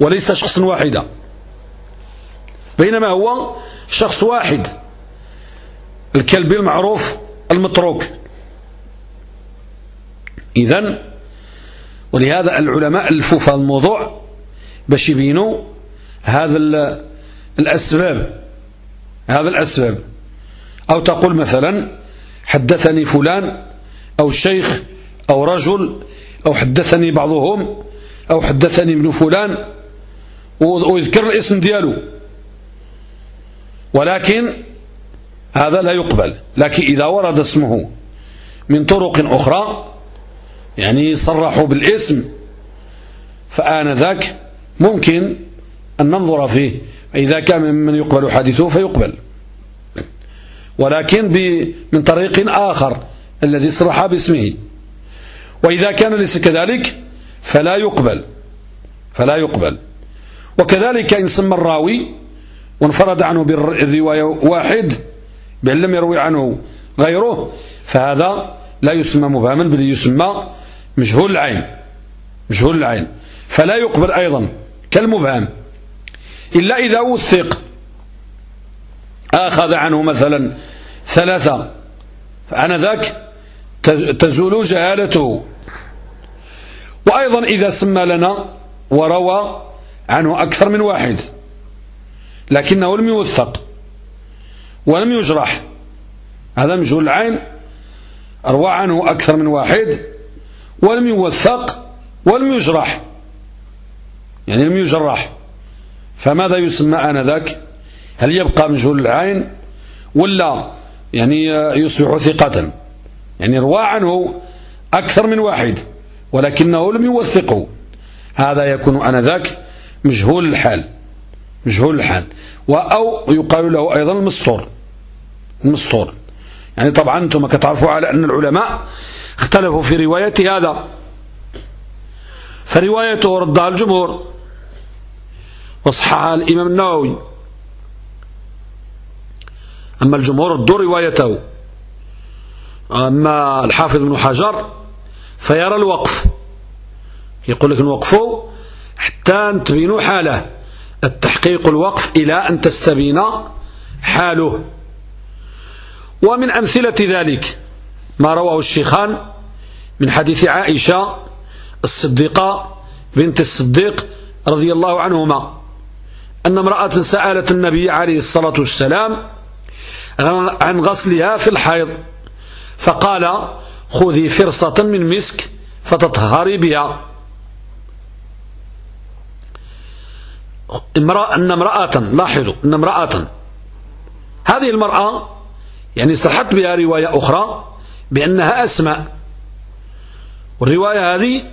وليس شخص واحدا. بينما هو شخص واحد. الكلب المعروف المتروك. إذن ولهذا العلماء ألفوا في الموضوع باش يبينوا هذا الأسباب. هذا الأسباب. أو تقول مثلا حدثني فلان أو شيخ أو رجل أو حدثني بعضهم أو حدثني ابن فلان ويذكر الاسم دياله ولكن هذا لا يقبل. لكن إذا ورد اسمه من طرق أخرى يعني صرحوا بالاسم فآنذاك ممكن أن ننظر فيه. إذا كان ممن يقبل حديثه فيقبل. ولكن من طريق آخر الذي صرح باسمه. وإذا كان ليس كذلك فلا يقبل فلا يقبل. وكذلك إن سمى الراوي وانفرد عنه بالرواية واحد بأن لم يروي عنه غيره فهذا لا يسمى مبهما بل يسمى مجهول العين مجهول العين. فلا يقبل أيضا كالمبهم. إلا إذا وثق أخذ عنه مثلا ثلاثة فأنا ذاك تزول جهالته. وأيضا إذا سمى لنا وروى عنه أكثر من واحد لكنه لم يوثق ولم يجرح. هذا مجهول العين. روى عنه أكثر من واحد ولم يوثق ولم يجرح. يعني لم يجرح. فماذا يسمى آنذاك؟ هل يبقى مجهول العين ولا يعني يصبح ثقة؟ يعني روى عنه أكثر من واحد. ولكنه لم يوثقه. هذا يكون آنذاك مجهول الحال مجهول الحال. أو يقال له أيضا المسطور المسطور. يعني طبعا أنتم كتعرفوا على أن العلماء اختلفوا في رواية هذا. فروايته ردها الجمهور. وصححها الإمام النووي. أما الجمهور ردوا روايته. أما الحافظ بن حجر فيرى الوقف. يقول لك نوقفوا حتى تبينوا حاله. التحقيق الوقف إلى أن تستبين حاله. ومن أمثلة ذلك ما رواه الشيخان من حديث عائشة الصديقة بنت الصديق رضي الله عنهما أن امرأة سألت النبي عليه الصلاة والسلام عن غسلها في الحيض فقال خذي فرصة من مسك فتطهري بها. امرأة أن امرأة لاحظوا أن امرأة هذه المرأة يعني صحت بها رواية أخرى بأنها أسماء. والرواية هذه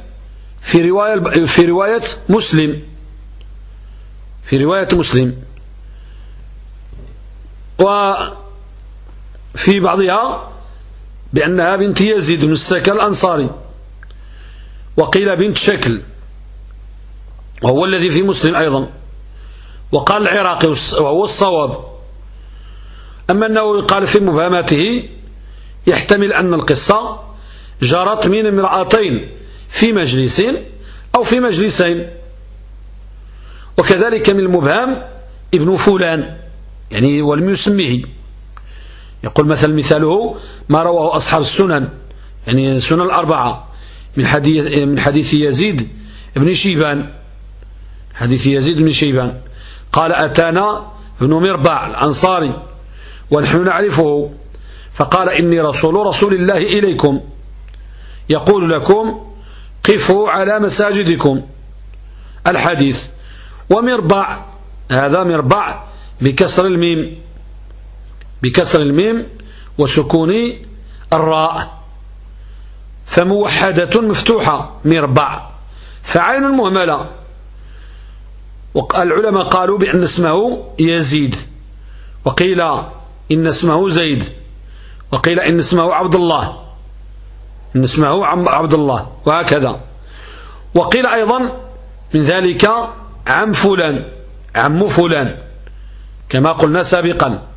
في رواية في رواية مسلم. في رواية مسلم. وفي بعضها بأنها بنت يزيد بن السكن الأنصاري. وقيل بنت شكل. وهو الذي في مسلم أيضا. وقال العراقي وهو الصواب. أما أنه قال في مبهماته يحتمل أن القصة جرت من امرأتين في مجلس أو في مجلسين. وكذلك من المبهم ابن فلان يعني ولم يسميه يقول مثل مثاله ما رواه أصحاب السنن يعني سنن الأربعة من حديث من حديث يزيد بن شيبان حديث يزيد بن شيبان. قال أتانا ابن مربع الأنصاري ونحن نعرفه. فقال إني رسول رسول الله إليكم. يقول لكم قفوا على مساجدكم. الحديث ومربع هذا مربع بكسر الميم. بكسر الميم وسكون الراء. فموحدة مفتوحة مربع. فعين مهملة. العلماء قالوا بأن اسمه يزيد. وقيل إن اسمه زيد. وقيل إن اسمه عبد الله. إن اسمه عبد الله. وهكذا. وقيل أيضا من ذلك عم فلان عم فلان. كما قلنا سابقا.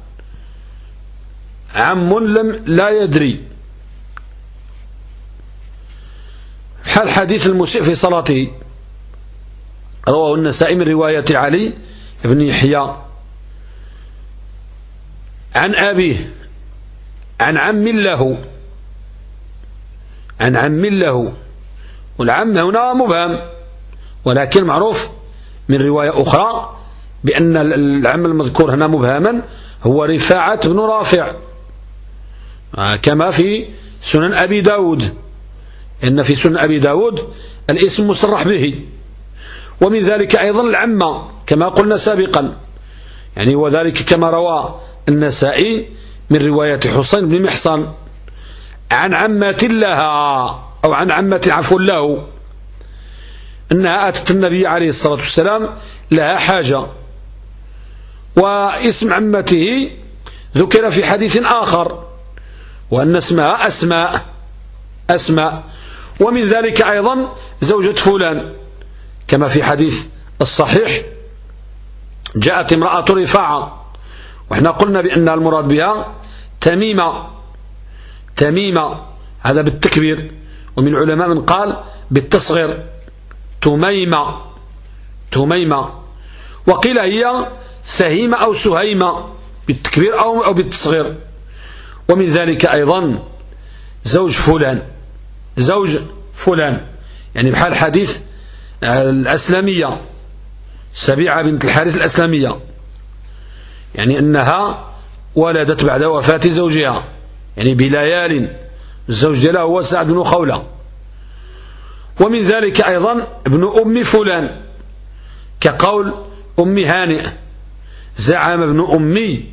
عم لم لا يدري. حال حديث المسيء في صلاته؟ رواه النسائي من رواية علي بن يحيى. عن أبيه عن عم له عن عم له. والعم هنا مبهم ولكن معروف من رواية أخرى بأن العم المذكور هنا مبهما هو رفاعة بن رافع. كما في سنن أبي داود. إن في سنن أبي داود الاسم مصرح به. ومن ذلك أيضا العمة كما قلنا سابقا. يعني وذلك كما روى النسائي من رواية حسين بن محصن. عن عمة لها أو عن عمة عفو له. أنها أتت النبي عليه الصلاة والسلام لها حاجة. واسم عمته ذكر في حديث آخر. وأن اسمها أسماء أسماء. ومن ذلك أيضا زوجة فلان. كما في حديث الصحيح جاءت امرأة رفاعة. وإحنا قلنا بأن المراد بها تميمة. تميمة هذا بالتكبير. ومن علماء من قال بالتصغير. تميمة. تميمة. وقيل هي سهيمة أو سهيمة بالتكبير أو بالتصغير. ومن ذلك أيضا زوج فلان زوج فلان. يعني بحال حديث الأسلامية سبيعة بنت الحارث الأسلامية يعني أنها ولدت بعد وفاة زوجها. يعني بليال الزوج ديالها هو سعد بن خولة. ومن ذلك أيضا ابن أم فلان. كقول أم هانئ زعم ابن أمي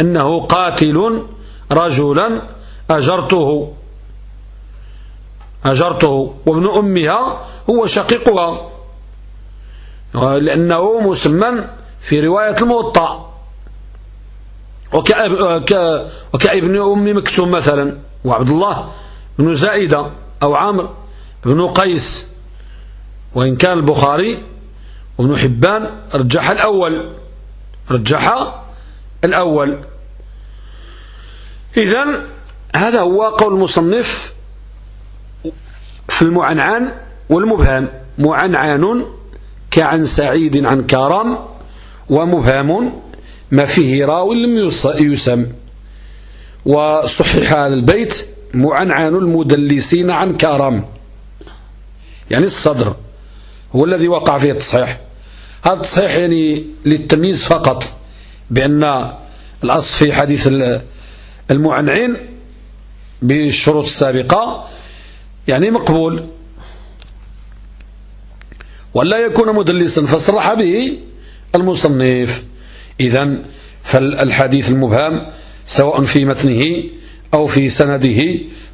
أنه قاتل رجلا أجرته. أجرته. وابن أمها هو شقيقها. لأنه مسمى في رواية الموطأ. وكابن أم مكتوم مثلا. وعبد الله بن زائدة أو عامر بن قيس. وإن كان البخاري وابن حبان رجح الأول. رجح الأول. إذن هذا هو قول المصنف في المعنعان والمبهم. معنعان كعن سعيد عن كرم ومبهم ما فيه راو لم يسم. وصحح هذا البيت معنعن المدلسين عن كرم يعني الصدر هو الذي وقع فيه التصحيح. هذا التصحيح يعني للتمييز فقط بأن الأصل في حديث المعنعين بالشروط السابقة يعني مقبول. ولا يكون مدلسا فصرح به المصنف. إذا فالحديث المبهم سواء في متنه أو في سنده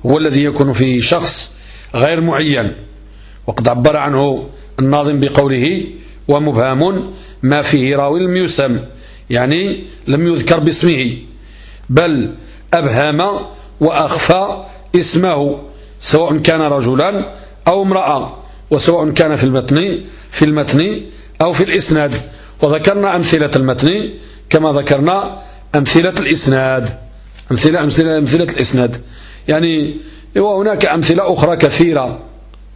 هو الذي يكون فيه شخص غير معين. وقد عبر عنه الناظم بقوله ومبهم ما فيه راوي لم يسم يعني لم يذكر باسمه. بل أبهم وأخفى اسمه سواء كان رجلا أو امرأة وسواء كان في المتن في المتن أو في الإسناد. وذكرنا أمثلة المتن كما ذكرنا أمثلة الإسناد. أمثلة, أمثلة, أمثلة الإسناد. يعني وهناك أمثلة أخرى كثيرة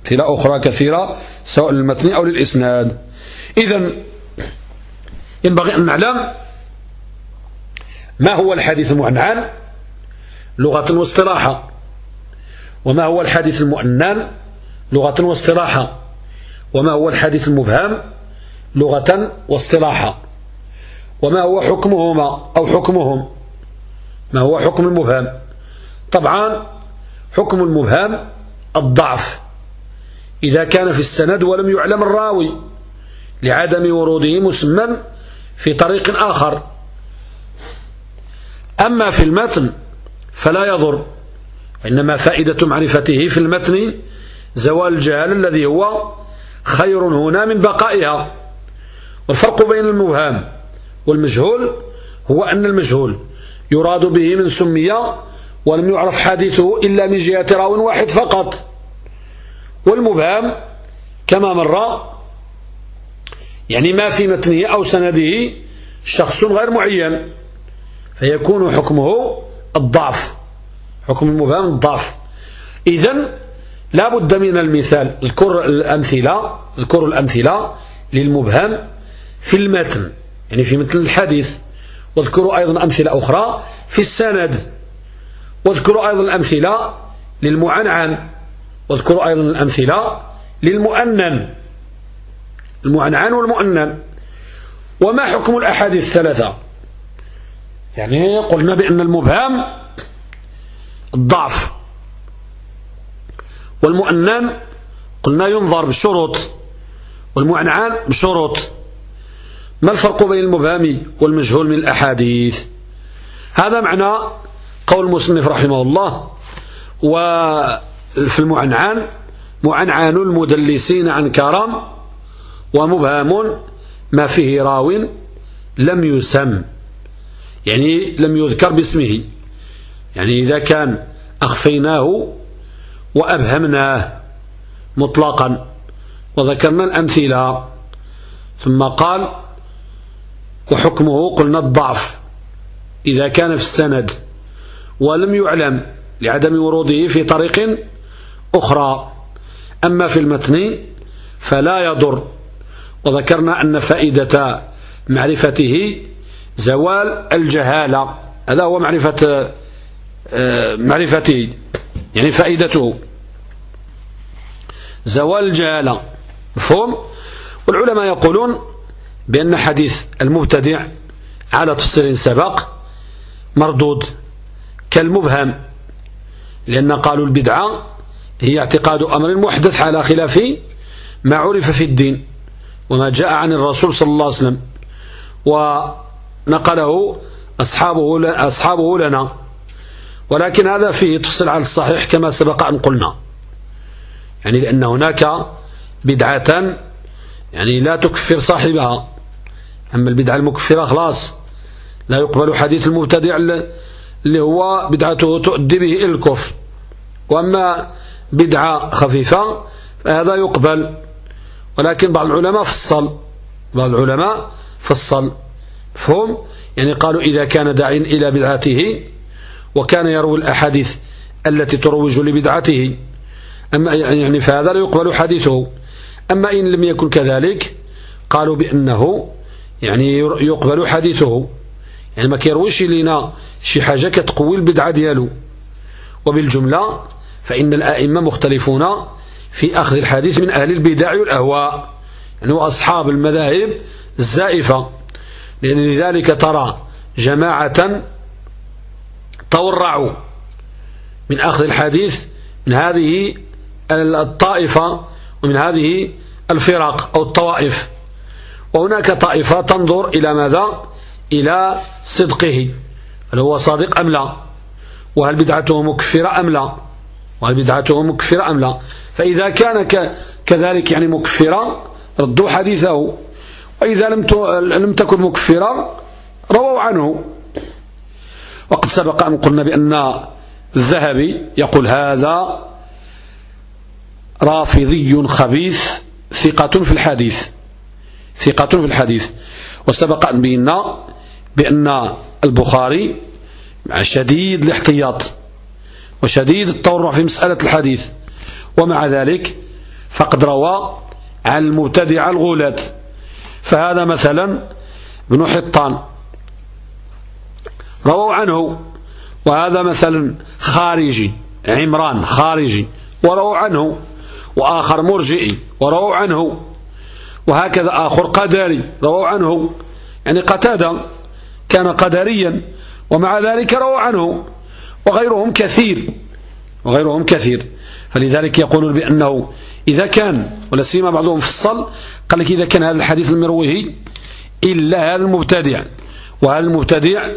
أمثلة أخرى كثيرة سواء للمتن أو للإسناد. إذا ينبغي أن نعلم ما هو الحديث المعنعن لغة واصطلاحا وما هو الحديث المؤنن؟ لغة واصطلاحا وما هو الحديث المبهم؟ لغة واصطلاحا وما هو حكمهما أو حكمهم؟ ما هو حكم المبهم؟ طبعا حكم المبهم الضعف. إذا كان في السند ولم يعلم الراوي لعدم وروده مسمى في طريق آخر. أما في المتن فلا يضر. إنما فائدة معرفته في المتن زوال الجهل الذي هو خير هنا من بقائها. والفرق بين المبهم والمجهول هو أن المجهول يراد به من سمي ولم يعرف حديثه إلا من جهة راو واحد فقط. والمبهم كما مر يعني ما في متنه أو سنده شخص غير معين فيكون حكمه الضعف. حكم المبهم الضعف. إذن لا بد من المثال الكر الأمثلة الكر الأمثلة للمبهم في المتن يعني في مثل الحديث. واذكروا أيضا أمثلة أخرى في السند. واذكروا أيضا الأمثلة للمعنعن. واذكروا أيضا الأمثلة للمؤنن. المعنعن والمؤنن. وما حكم الأحاديث الثلاثة؟ يعني قلنا بأن المبهم الضعف. والمؤنن قلنا ينظر بالشروط والمعنعن بشروط. ما الفرق بين المبهم والمجهول من الأحاديث؟ هذا معنى قول المصنف رحمه الله وفي المعنعن معنعن المدلسين عن كرم ومبهم ما فيه راو لم يسم. يعني لم يذكر باسمه. يعني إذا كان أخفيناه وأبهمناه مطلقا وذكرنا الأمثلة. ثم قال وحكمه قلنا الضعف إذا كان في السند ولم يعلم لعدم وروده في طريق أخرى. أما في المتن فلا يضر. وذكرنا أن فائدة معرفته زوال الجهالة. هذا هو معرفة آه، معرفته يعني فائدته. زوال الجهالة. مفهوم؟ والعلماء يقولون بأن حديث المبتدع على تفصيل سبق مردود كالمبهم لأن قالوا البدعة هي اعتقاد أمر محدث على خلاف ما عرف في الدين وما جاء عن الرسول صلى الله عليه وسلم. ونقله أصحابه, أصحابه لنا. ولكن هذا فيه تفصيل على الصحيح كما سبق أن قلنا. يعني لأن هناك بدعة يعني لا تكفر صاحبها. أما البدعة المكفرة خلاص لا يقبل حديث المبتدع اللي هو بدعته تؤدي به الكفر. وأما بدعة خفيفة فهذا يقبل. ولكن بعض العلماء فصل بعض العلماء فصل. فهم؟ يعني قالوا إذا كان داعيا إلى بدعته وكان يروي الأحاديث التي تروج لبدعته. أما يعني فهذا لا يقبل حديثه. أما إن لم يكن كذلك قالوا بأنه يعني يقبل حديثه. يعني ما كيرويش لنا شي حاجة كتقوي البدعة ديالو. وبالجملة فإن الآئمة مختلفون في أخذ الحديث من أهل البدع والأهواء. يعني وأصحاب المذاهب الزائفة. لذلك ترى جماعة تورعوا من أخذ الحديث من هذه الطائفة ومن هذه الفرق أو الطوائف. وهناك طائفة تنظر إلى ماذا؟ إلى صدقه هل هو صادق أم لا؟ وهل بدعته مكفرة أم لا؟ وهل بدعته مكفرة أم لا؟ فإذا كان كذلك يعني مكفرة ردوا حديثه. وإذا لم لم تكن مكفرة رووا عنه. وقد سبق أن قلنا بأن الذهبي يقول هذا رافضي خبيث ثقة في الحديث. ثقة في الحديث. وسبق أن بينا بأن البخاري شديد الاحتياط وشديد التورع في مسألة الحديث. ومع ذلك فقد روى عن المبتدع الغلاة فهذا مثلا ابن حطان رووا عنه. وهذا مثلا خارجي عمران خارجي ورووا عنه. وآخر مرجئي ورووا عنه. وهكذا آخر قدري رووا عنه. يعني قتادة كان قدريا ومع ذلك رووا عنه. وغيرهم كثير وغيرهم كثير. فلذلك يقولون بأنه إذا كان ولا سيما بعضهم فصل قال لك إذا كان هذا الحديث المروي إلا هذا المبتدع وهذا المبتدع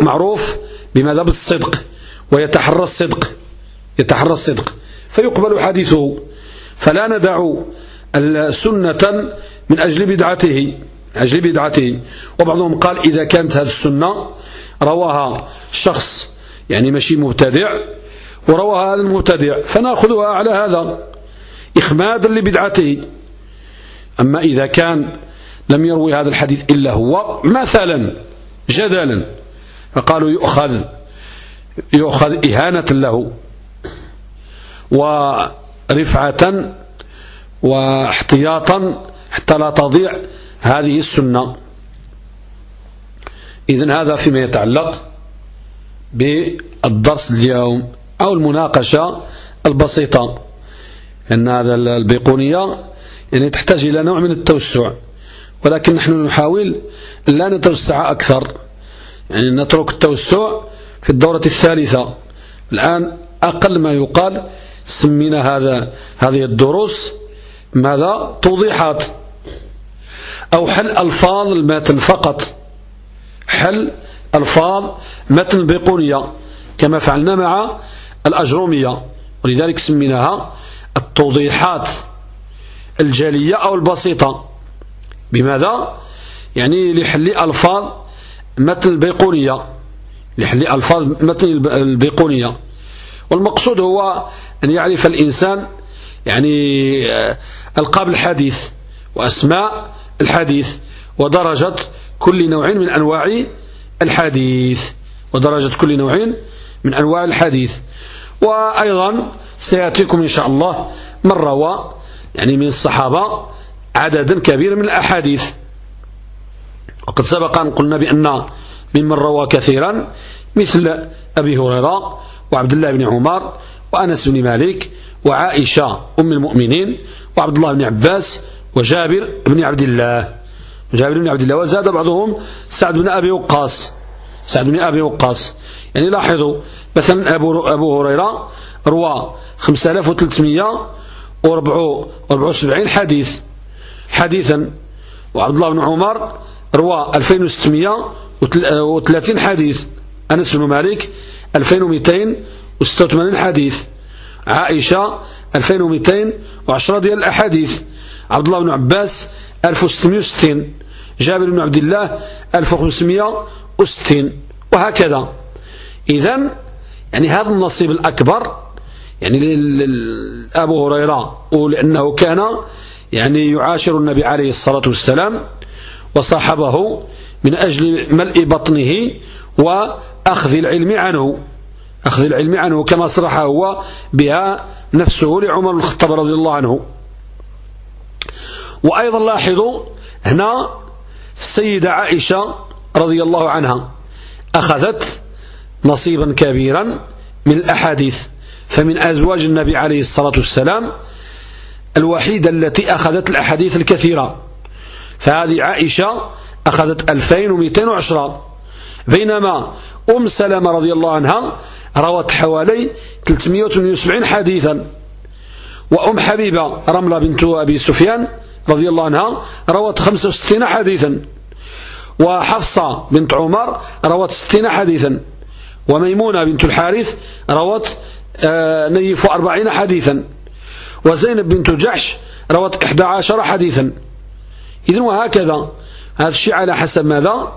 معروف بماذا بالصدق ويتحرى الصدق يتحرى الصدق فيقبل حديثه. فلا ندع سنة من أجل بدعته أجل بدعته. وبعضهم قال إذا كانت هذه السنة رواها شخص يعني ماشي مبتدع ورواها هذا المبتدع فنأخذها على هذا إخمادا لبدعته. أما إذا كان لم يروي هذا الحديث إلا هو مثلا جدلا فقالوا يؤخذ يؤخذ إهانة له ورفعة واحتياطا حتى لا تضيع هذه السنة. إذن هذا فيما يتعلق بالدرس اليوم أو المناقشة البسيطة. أن هذا البيقونية يعني تحتاج إلى نوع من التوسع. ولكن نحن نحاول لا نتوسع أكثر. يعني نترك التوسع في الدورة الثالثة. الآن أقل ما يقال سمينا هذا هذه الدروس ماذا؟ توضيحات. أو حل ألفاظ المتن فقط. حل ألفاظ متن البيقونية كما فعلنا مع الأجرومية. ولذلك سميناها التوضيحات. الجالية أو البسيطة. بماذا؟ يعني لحل ألفاظ متن البيقونية. لحل ألفاظ متن البيقونية. والمقصود هو أن يعرف الإنسان يعني آه، ألقاب الحديث وأسماء الحديث ودرجة كل نوع من أنواع الحديث. ودرجة كل نوع من أنواع الحديث. وأيضا سيأتيكم إن شاء الله من روى يعني من الصحابة عددا كبيرا من الأحاديث. وقد سبق أن قلنا بأن ممن روى كثيرا مثل أبي هريرة وعبد الله بن عمر وأنس بن مالك وعائشة أم المؤمنين وعبد الله بن عباس وجابر بن عبد الله. جابر بن عبد الله وزاد بعضهم سعد بن أبي وقاص. سعد بن أبي وقاص. يعني لاحظوا مثلا أبو, أبو هريرة روى 5374 حديث. حديثا وعبد الله بن عمر روى 2630 حديث. أنس بن مالك 2286 حديث. عائشة 2210 ديال الأحاديث. عبد الله بن عباس 1660 جابر بن عبد الله 1560 وهكذا. إذا يعني هذا النصيب الأكبر يعني أبو هريرة ولأنه كان يعني يعاشر النبي عليه الصلاة والسلام وصاحبه من أجل ملء بطنه وأخذ العلم عنه. أخذ العلم عنه كما صرح هو بها نفسه لعمر بن الخطاب رضي الله عنه. وأيضا لاحظوا هنا السيدة عائشة رضي الله عنها أخذت نصيبا كبيرا من الأحاديث. فمن أزواج النبي عليه الصلاة والسلام الوحيدة التي أخذت الأحاديث الكثيرة. فهذه عائشة أخذت 2210 بينما أم سلمة رضي الله عنها روت حوالي 378 حديثا. وأم حبيبة رملة بنت أبي سفيان رضي الله عنها روت 65 حديثا. وحفصة بنت عمر روت 60 حديثا. وميمونة بنت الحارث روت نيف أربعين حديثا. وزينب بنت جحش روت إحدى عشر حديثا. إذن وهكذا هذا الشيء على حسب ماذا؟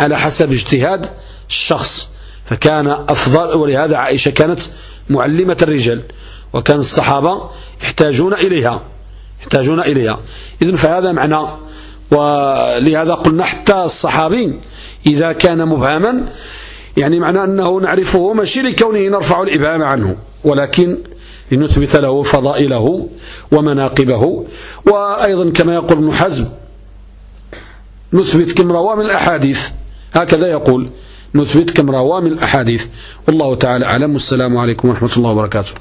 على حسب اجتهاد الشخص. فكان أفضل ولهذا عائشة كانت معلمة الرجال وكان الصحابة يحتاجون إليها يحتاجون إليها. إذن فهذا معنى ولهذا قلنا حتى الصحابي إذا كان مبهما يعني معنى أنه نعرفه ماشي لكونه نرفع الإبهام عنه ولكن لنثبت له فضائله ومناقبه. وأيضا كما يقول ابن حزم نثبت كم رواه من الأحاديث. هكذا يقول نثبت كم رواه من الأحاديث. والله تعالى أعلم. والسلام عليكم ورحمة الله وبركاته.